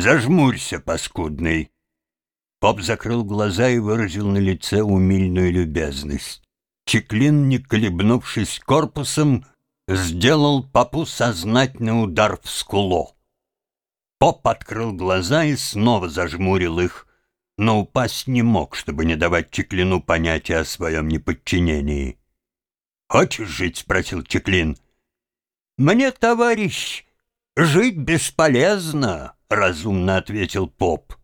Зажмурься, паскудный!» Поп закрыл глаза и выразил на лице умильную любезность. Чеклин, не колебнувшись корпусом, сделал попу сознательный удар в скуло. Поп открыл глаза и снова зажмурил их, но упасть не мог, чтобы не давать Чеклину понятия о своем неподчинении. «Хочешь жить?» — спросил Чеклин. «Мне, товарищ, жить бесполезно», — разумно ответил поп.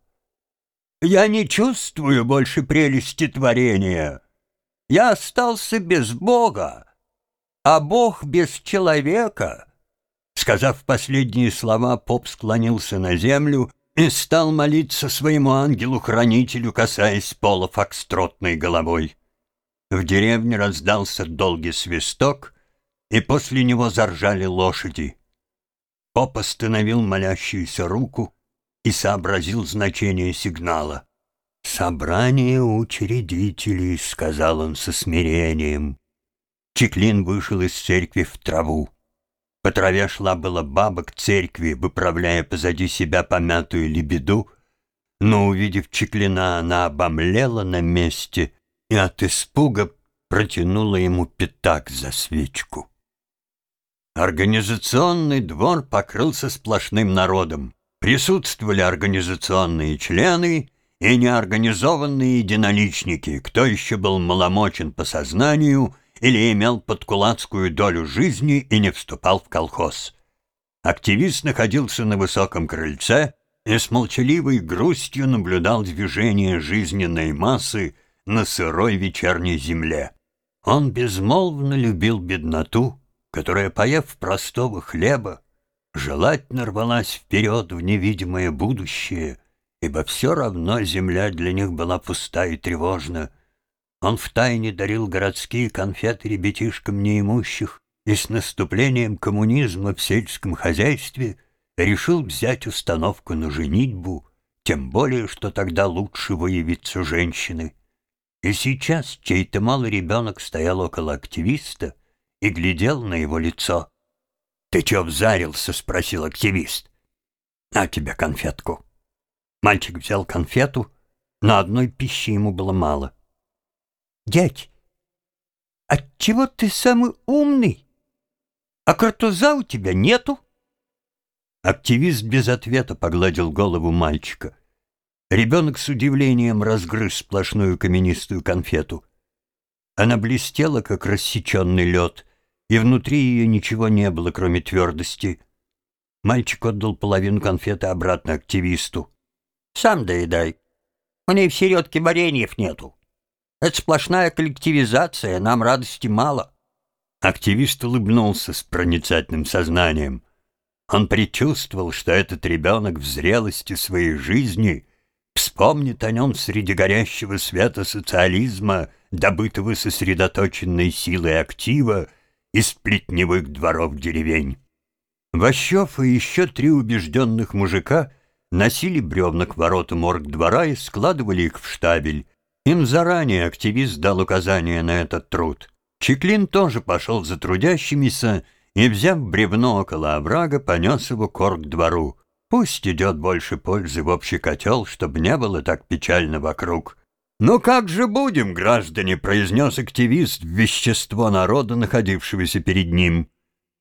«Я не чувствую больше прелести творения. Я остался без Бога, а Бог без человека». Сказав последние слова, поп склонился на землю и стал молиться своему ангелу-хранителю, касаясь пола фокстротной головой. В деревне раздался долгий свисток, и после него заржали лошади. Поп остановил молящуюся руку и сообразил значение сигнала. «Собрание учредителей», — сказал он со смирением. Чеклин вышел из церкви в траву. По траве шла была баба к церкви, выправляя позади себя помятую лебеду, но, увидев Чеклина, она обомлела на месте и от испуга протянула ему пятак за свечку. Организационный двор покрылся сплошным народом. Присутствовали организационные члены и неорганизованные единоличники, кто еще был маломочен по сознанию или имел подкулацкую долю жизни и не вступал в колхоз. Активист находился на высоком крыльце и с молчаливой грустью наблюдал движение жизненной массы, на сырой вечерней земле. Он безмолвно любил бедноту, которая, поев простого хлеба, желательно рвалась вперед в невидимое будущее, ибо все равно земля для них была пуста и тревожна. Он втайне дарил городские конфеты ребятишкам неимущих и с наступлением коммунизма в сельском хозяйстве решил взять установку на женитьбу, тем более, что тогда лучше выявиться женщины. И сейчас чей-то малый ребенок стоял около активиста и глядел на его лицо. «Ты чё взарился?» — спросил активист. «На тебе конфетку». Мальчик взял конфету, но одной пищи ему было мало. «Дядь, отчего ты самый умный? А картуза у тебя нету?» Активист без ответа погладил голову мальчика. Ребенок с удивлением разгрыз сплошную каменистую конфету. Она блестела, как рассеченный лед, и внутри ее ничего не было, кроме твердости. Мальчик отдал половину конфеты обратно активисту. «Сам доедай. У ней в середке вареньев нету. Это сплошная коллективизация, нам радости мало». Активист улыбнулся с проницательным сознанием. Он предчувствовал, что этот ребенок в зрелости своей жизни вспомнит о нем среди горящего света социализма, добытого сосредоточенной силой актива из плетневых дворов деревень. Ващев и еще три убежденных мужика носили бревна к воротам оргдвора и складывали их в штабель. Им заранее активист дал указание на этот труд. Чеклин тоже пошел за трудящимися и, взяв бревно около оврага, понес его к оргдвору. Пусть идет больше пользы в общий котел, чтобы не было так печально вокруг. «Ну как же будем, граждане?» — произнес активист вещество народа, находившегося перед ним.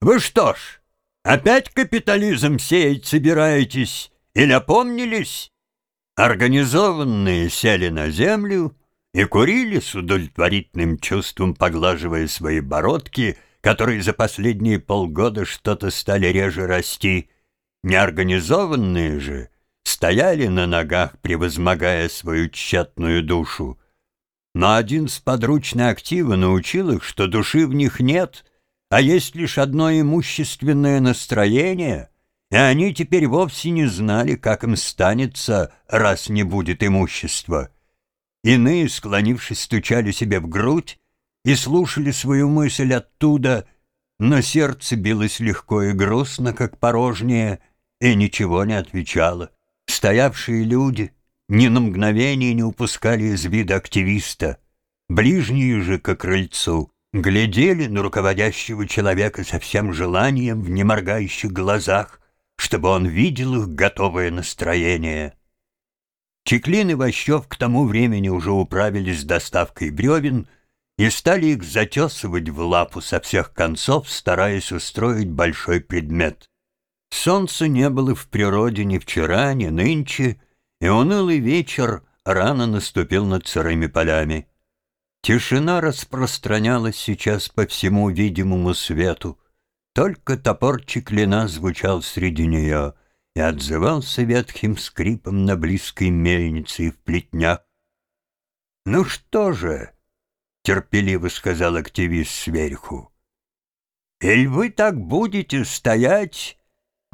«Вы что ж, опять капитализм сеять собираетесь? Или опомнились?» Организованные сели на землю и курили с удовлетворительным чувством, поглаживая свои бородки, которые за последние полгода что-то стали реже расти — Неорганизованные же стояли на ногах, превозмогая свою тщетную душу. Но один с подручной актива научил их, что души в них нет, а есть лишь одно имущественное настроение, и они теперь вовсе не знали, как им станется, раз не будет имущества. Иные, склонившись, стучали себе в грудь и слушали свою мысль оттуда, но сердце билось легко и грустно, как порожнее — и ничего не отвечала. Стоявшие люди ни на мгновение не упускали из вида активиста. Ближние же к крыльцу глядели на руководящего человека со всем желанием в неморгающих глазах, чтобы он видел их готовое настроение. Чеклин и Ващев к тому времени уже управились с доставкой бревен и стали их затесывать в лапу со всех концов, стараясь устроить большой предмет. Солнца не было в природе ни вчера, ни нынче, и унылый вечер рано наступил над сырыми полями. Тишина распространялась сейчас по всему видимому свету. Только топорчик лина звучал среди нее и отзывался ветхим скрипом на близкой мельнице и в плетнях. «Ну что же?» — терпеливо сказал активист сверху. «Иль вы так будете стоять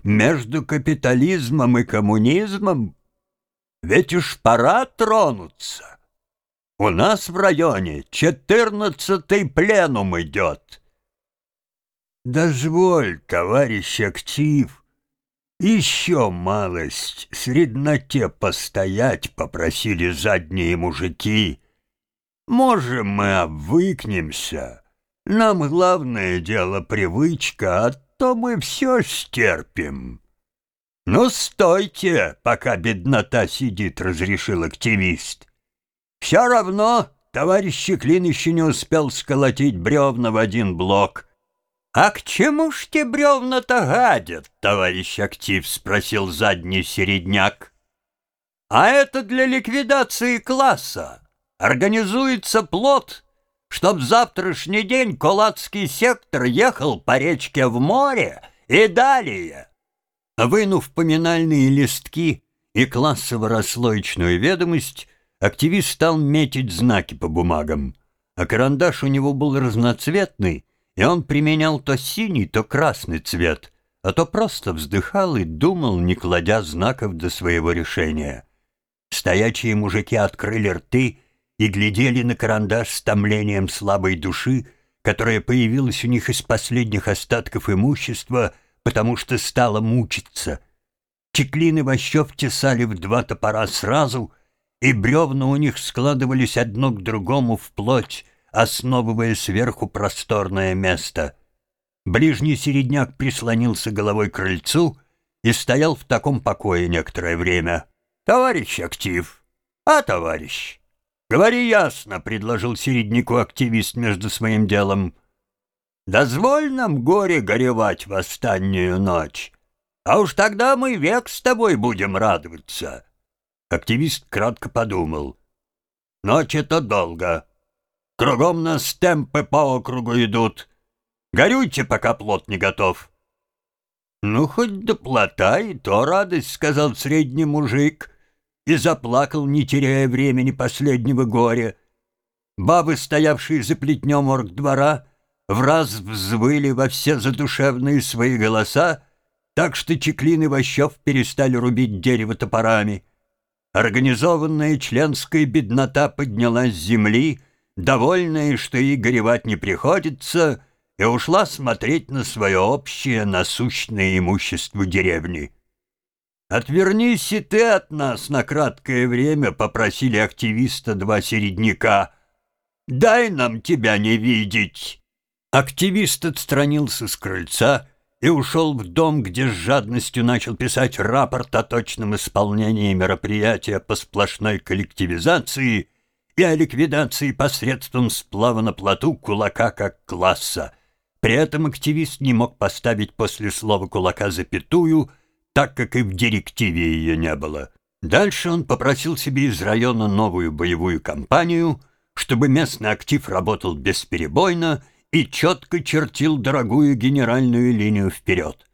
между капитализмом и коммунизмом? Ведь уж пора тронуться. У нас в районе четырнадцатый пленум идет». «Дозволь, товарищ актив, еще малость средноте постоять попросили задние мужики. Можем мы обвыкнемся. Нам главное дело привычка, а то мы все стерпим». «Ну, стойте, пока беднота сидит», — разрешил активист. «Все равно товарищ Клин еще не успел сколотить бревна в один блок». «А к чему ж те бревна-то гадят, товарищ актив?» — спросил задний середняк. «А это для ликвидации класса. Организуется плод, чтоб завтрашний день Кулацкий сектор ехал по речке в море и далее». Вынув поминальные листки и классово-расслоечную ведомость, активист стал метить знаки по бумагам, а карандаш у него был разноцветный — и он применял то синий, то красный цвет, а то просто вздыхал и думал, не кладя знаков до своего решения. Стоячие мужики открыли рты и глядели на карандаш с томлением слабой души, которая появилась у них из последних остатков имущества, потому что стала мучиться. Чеклин и Ващев тесали в два топора сразу, и бревна у них складывались одно к другому вплоть, основывая сверху просторное место. Ближний середняк прислонился головой к крыльцу и стоял в таком покое некоторое время. «Товарищ актив!» «А, товарищ!» «Говори ясно», — предложил середняку активист между своим делом. «Дозволь нам горе горевать в останнюю ночь, а уж тогда мы век с тобой будем радоваться». Активист кратко подумал. «Ночь — это долго. Кругом нас темпы по округу идут. Горюйте, пока плод не готов». «Ну, хоть до плота и то радость», — сказал средний мужик, и заплакал, не теряя времени последнего горя. Бабы, стоявшие за плетнем оргдвора, в раз взвыли во все задушевные свои голоса, так что Чеклин и Ващев перестали рубить дерево топорами. Организованная членская беднота поднялась с земли — довольная, что ей горевать не приходится, и ушла смотреть на свое общее насущное имущество деревни. «Отвернись и ты от нас на краткое время», — попросили активиста два середняка. «Дай нам тебя не видеть». Активист отстранился с крыльца и ушел в дом, где с жадностью начал писать рапорт о точном исполнении мероприятия по сплошной коллективизации и о ликвидации посредством сплава на плоту кулака как класса. При этом активист не мог поставить после слова «кулака» запятую, так как и в директиве ее не было. Дальше он попросил себе из района новую боевую компанию, чтобы местный актив работал бесперебойно и четко чертил дорогую генеральную линию вперед.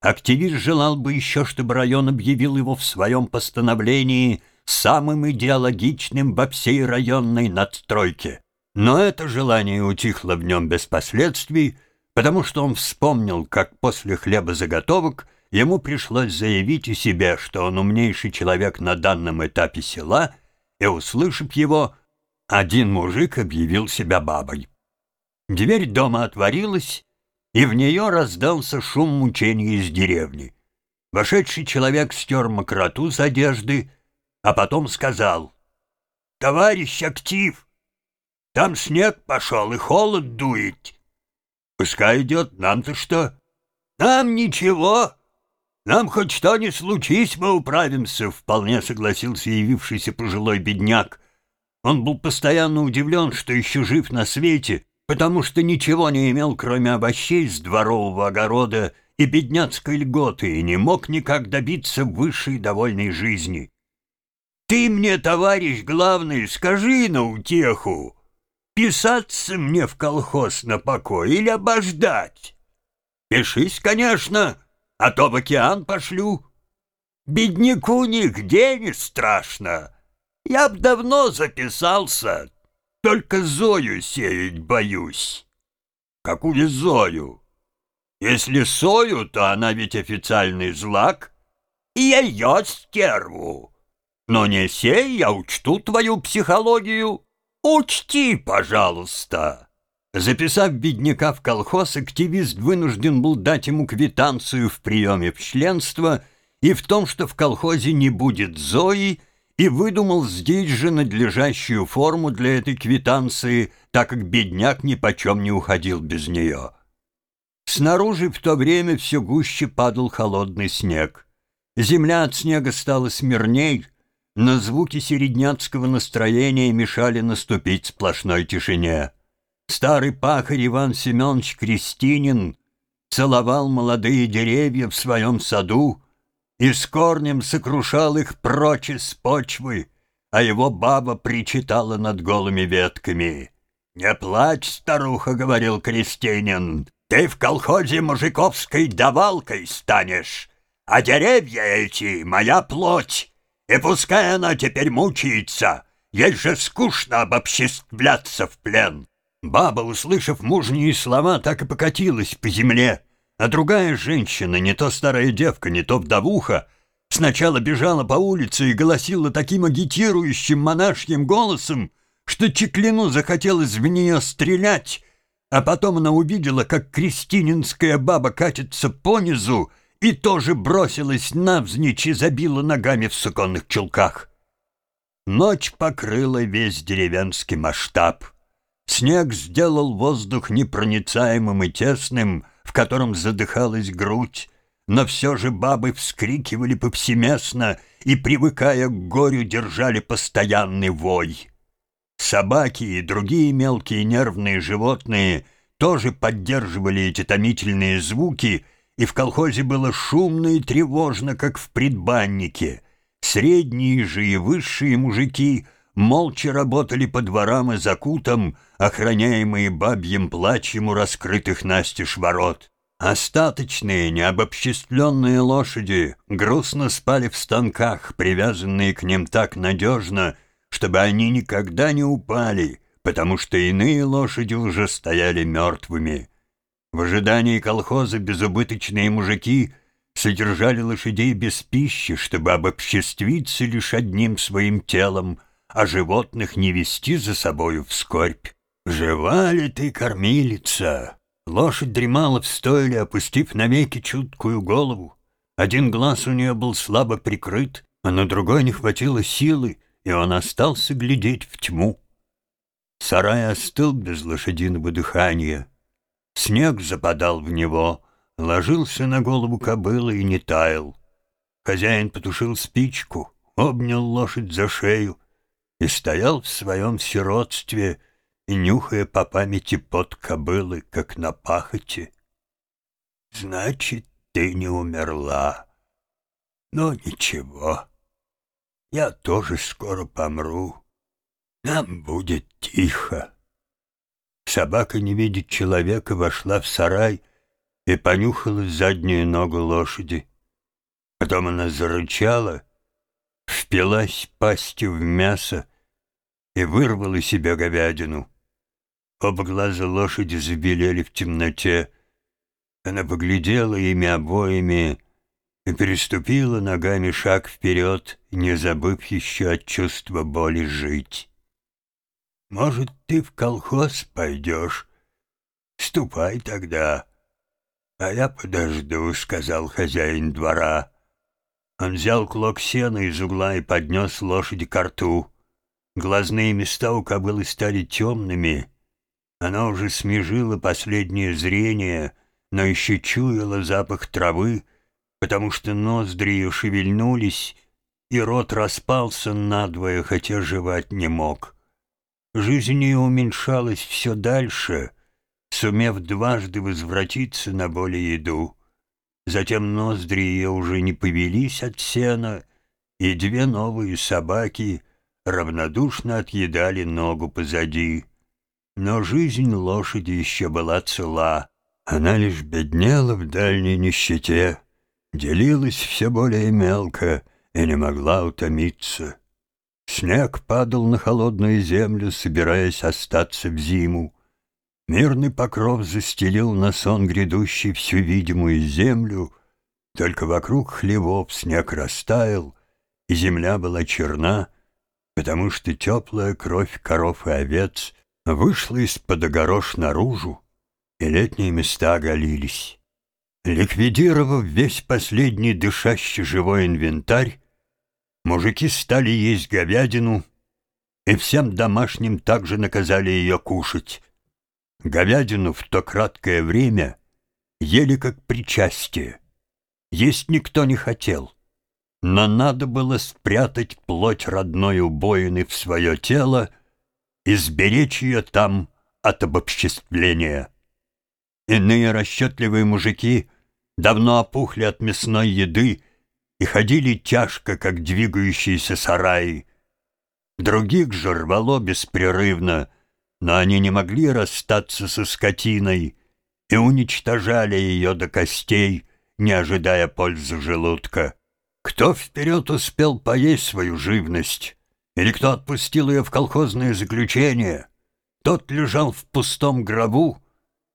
Активист желал бы еще, чтобы район объявил его в своем постановлении – самым идеологичным во всей районной надстройке. Но это желание утихло в нем без последствий, потому что он вспомнил, как после хлебозаготовок ему пришлось заявить о себе, что он умнейший человек на данном этапе села, и, услышав его, один мужик объявил себя бабой. Дверь дома отворилась, и в нее раздался шум мучений из деревни. Вошедший человек стер мокроту с одежды а потом сказал, «Товарищ актив, там снег пошел и холод дует. Пускай идет, нам-то что? Нам ничего, Нам хоть что ни случись, мы управимся, вполне согласился явившийся пожилой бедняк. Он был постоянно удивлен, что еще жив на свете, потому что ничего не имел, кроме овощей с дворового огорода и бедняцкой льготы, и не мог никак добиться высшей довольной жизни. «Ты мне, товарищ главный, скажи на утеху, писаться мне в колхоз на покой или обождать? Пишись, конечно, а то в океан пошлю. Бедняку нигде не страшно. Я б давно записался, только Зою сеять боюсь. Какую Зою? Если Сою, то она ведь официальный злак. И ее стерву. Но не сей, я учту твою психологию. Учти, пожалуйста. Записав бедняка в колхоз, активист вынужден был дать ему квитанцию в приеме в членство и в том, что в колхозе не будет Зои, и выдумал здесь же надлежащую форму для этой квитанции, так как бедняк ни почем не уходил без нее. Снаружи в то время все гуще падал холодный снег. Земля от снега стала смирней, но звуки середняцкого настроения мешали наступить сплошной тишине. Старый пахарь Иван Семенович Крестинин целовал молодые деревья в своем саду и с корнем сокрушал их прочь из почвы, а его баба причитала над голыми ветками. «Не плачь, старуха», — говорил Крестинин, — «ты в колхозе мужиковской давалкой станешь, а деревья эти — моя плоть, и пускай она теперь мучается, ей же скучно обобществляться в плен». Баба, услышав мужние слова, так и покатилась по земле, а другая женщина, не то старая девка, не то вдовуха, сначала бежала по улице и голосила таким агитирующим монашьим голосом, что Чеклину захотелось в нее стрелять, а потом она увидела, как крестининская баба катится понизу и тоже бросилась навзничь и забила ногами в суконных чулках. Ночь покрыла весь деревенский масштаб — Снег сделал воздух непроницаемым и тесным, в котором задыхалась грудь, но все же бабы вскрикивали повсеместно и, привыкая к горю, держали постоянный вой. Собаки и другие мелкие нервные животные тоже поддерживали эти томительные звуки, и в колхозе было шумно и тревожно, как в предбаннике. Средние же и высшие мужики — молча работали по дворам и закутам, охраняемые бабьим плачем у раскрытых настежь ворот. Остаточные, необобществленные лошади грустно спали в станках, привязанные к ним так надежно, чтобы они никогда не упали, потому что иные лошади уже стояли мертвыми. В ожидании колхоза безубыточные мужики содержали лошадей без пищи, чтобы обобществиться лишь одним своим телом, а животных не вести за собою в скорбь. «Жива ли ты, кормилица?» Лошадь дремала в стойле, опустив навеки чуткую голову. Один глаз у нее был слабо прикрыт, а на другой не хватило силы, и он остался глядеть в тьму. Сарай остыл без лошадиного дыхания. Снег западал в него, ложился на голову кобылы и не таял. Хозяин потушил спичку, обнял лошадь за шею, и стоял в своем сиротстве, нюхая по памяти под кобылы, как на пахоте. Значит, ты не умерла. Но ничего, я тоже скоро помру. Нам будет тихо. Собака, не видит человека, вошла в сарай и понюхала заднюю ногу лошади. Потом она зарычала впилась пастью в мясо и вырвала себе говядину. Оба глаза лошади забелели в темноте. Она поглядела ими обоими и переступила ногами шаг вперед, не забыв еще от чувства боли жить. «Может, ты в колхоз пойдешь? Ступай тогда, а я подожду», — сказал хозяин двора. Он взял клок сена из угла и поднес лошади к рту. Глазные места у кобылы стали темными. Она уже смежила последнее зрение, но еще чуяла запах травы потому что ноздри ее шевельнулись, и рот распался надвое, хотя жевать не мог. Жизнь ее уменьшалась все дальше, сумев дважды возвратиться на более еду. Затем ноздри ее уже не повелись от сена, и две новые собаки равнодушно отъедали ногу позади. Но жизнь лошади еще была цела. Она лишь беднела в дальней нищете, делилась все более мелко и не могла утомиться. Снег падал на холодную землю, собираясь остаться в зиму. Мирный покров застелил на сон грядущий всю видимую землю, только вокруг хлевов снег растаял, и земля была черна, потому что теплая кровь коров и овец вышла из-под огорош наружу, и летние места оголились. Ликвидировав весь последний дышащий живой инвентарь, мужики стали есть говядину, и всем домашним также наказали ее кушать. Говядину в то краткое время ели как причастие. Есть никто не хотел, но надо было спрятать плоть родной убоины в свое тело и сберечь ее там от обобществления. Иные расчетливые мужики давно опухли от мясной еды и ходили тяжко, как двигающиеся сараи. Других же рвало беспрерывно, но они не могли расстаться со скотиной и уничтожали ее до костей, не ожидая пользы желудка. Кто вперед успел поесть свою живность, или кто отпустил ее в колхозное заключение, тот лежал в пустом гробу,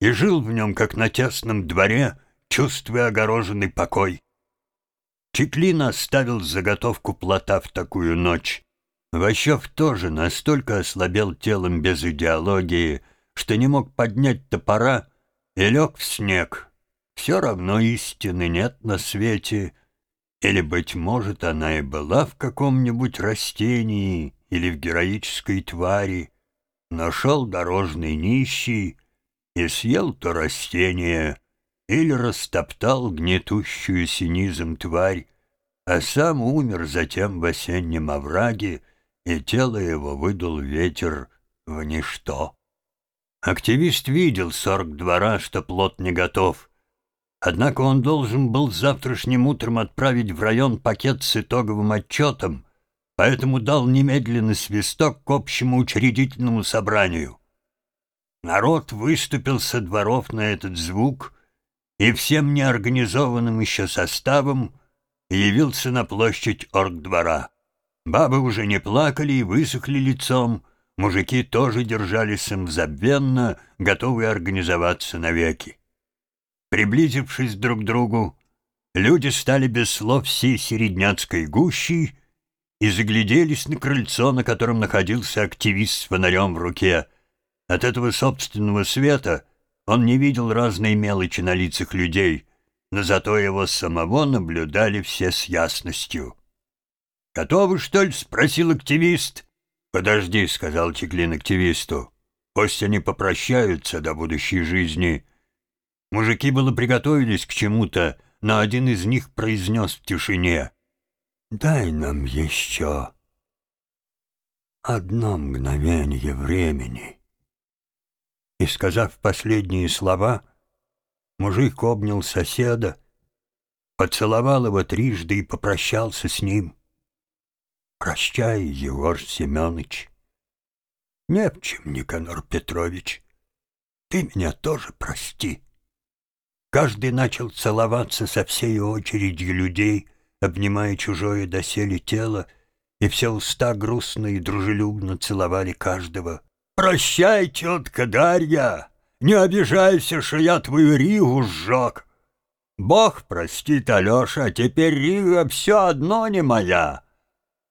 и жил в нем, как на тесном дворе, чувствуя огороженный покой. Чеклин оставил заготовку плота в такую ночь. Ващев тоже настолько ослабел телом без идеологии, что не мог поднять топора и лег в снег. Все равно истины нет на свете, или, быть может, она и была в каком-нибудь растении или в героической твари. Нашел дорожный нищий, и съел то растение, или растоптал гнетущую синизм тварь, а сам умер затем в осеннем овраге, и тело его выдул ветер в ничто. Активист видел сорок двора, что плод не готов. Однако он должен был завтрашним утром отправить в район пакет с итоговым отчетом, поэтому дал немедленный свисток к общему учредительному собранию. Народ выступил со дворов на этот звук и всем неорганизованным еще составом явился на площадь оргдвора. Бабы уже не плакали и высохли лицом, мужики тоже держались самозабвенно, готовые организоваться навеки. Приблизившись друг к другу, люди стали без слов всей середняцкой гущи и загляделись на крыльцо, на котором находился активист с фонарем в руке — от этого собственного света он не видел разные мелочи на лицах людей, но зато его самого наблюдали все с ясностью. «Готовы, что ли?» — спросил активист. «Подожди», — сказал Чеклин активисту. «Пусть они попрощаются до будущей жизни». Мужики было приготовились к чему-то, но один из них произнес в тишине. «Дай нам еще одно мгновение времени». И, сказав последние слова, мужик обнял соседа, поцеловал его трижды и попрощался с ним. «Прощай, Егор Семенович». «Не в чем, Никанор Петрович. Ты меня тоже прости». Каждый начал целоваться со всей очередью людей, обнимая чужое доселе тело, и все уста грустно и дружелюбно целовали каждого. «Прощай, тетка Дарья, не обижайся, что я твою Ригу сжег. Бог простит, Алеша, теперь Рига все одно не моя».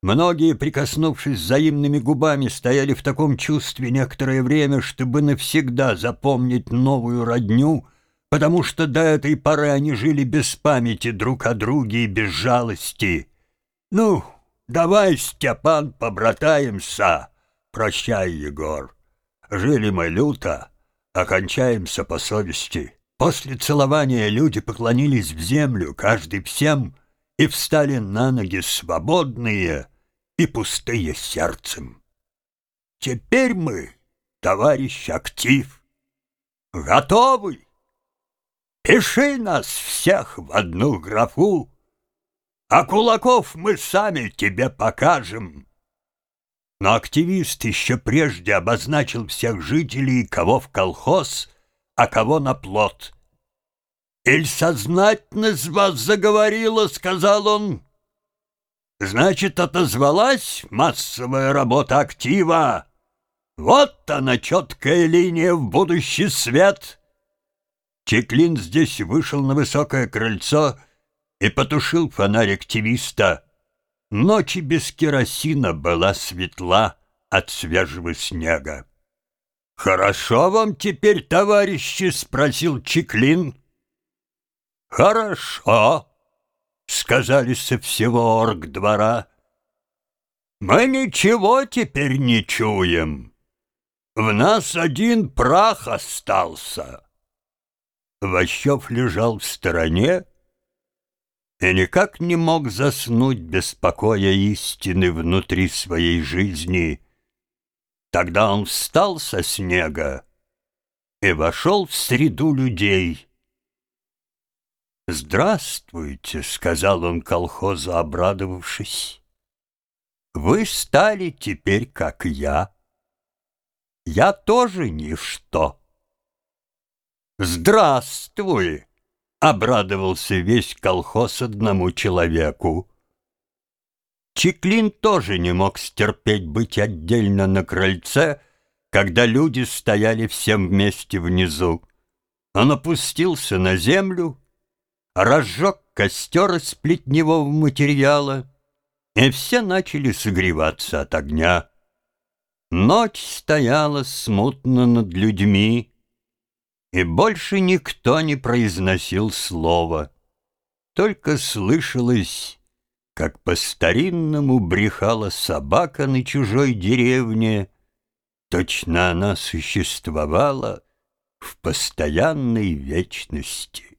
Многие, прикоснувшись взаимными губами, стояли в таком чувстве некоторое время, чтобы навсегда запомнить новую родню, потому что до этой поры они жили без памяти друг о друге и без жалости. «Ну, давай, Степан, побратаемся. Прощай, Егор». Жили мы люто, окончаемся по совести. После целования люди поклонились в землю, каждый всем, и встали на ноги свободные и пустые сердцем. Теперь мы, товарищ актив, готовы. Пиши нас всех в одну графу, а кулаков мы сами тебе покажем. Но активист еще прежде обозначил всех жителей, кого в колхоз, а кого на плот. «Иль сознательность вас заговорила», — сказал он. «Значит, отозвалась массовая работа актива. Вот она, четкая линия в будущий свет». Чеклин здесь вышел на высокое крыльцо и потушил фонарь активиста. Ночи без керосина была светла от свежего снега. «Хорошо вам теперь, товарищи?» — спросил Чеклин. «Хорошо», — сказали со всего оргдвора. «Мы ничего теперь не чуем. В нас один прах остался». Ващев лежал в стороне и никак не мог заснуть без покоя истины внутри своей жизни. Тогда он встал со снега и вошел в среду людей — «Здравствуйте», — сказал он колхозу, обрадовавшись. «Вы стали теперь, как я. Я тоже ничто». «Здравствуй», — обрадовался весь колхоз одному человеку. Чеклин тоже не мог стерпеть быть отдельно на крыльце, когда люди стояли всем вместе внизу. Он опустился на землю разжег костер из плетневого материала, и все начали согреваться от огня. Ночь стояла смутно над людьми, и больше никто не произносил слова. Только слышалось, как по-старинному брехала собака на чужой деревне, точно она существовала в постоянной вечности.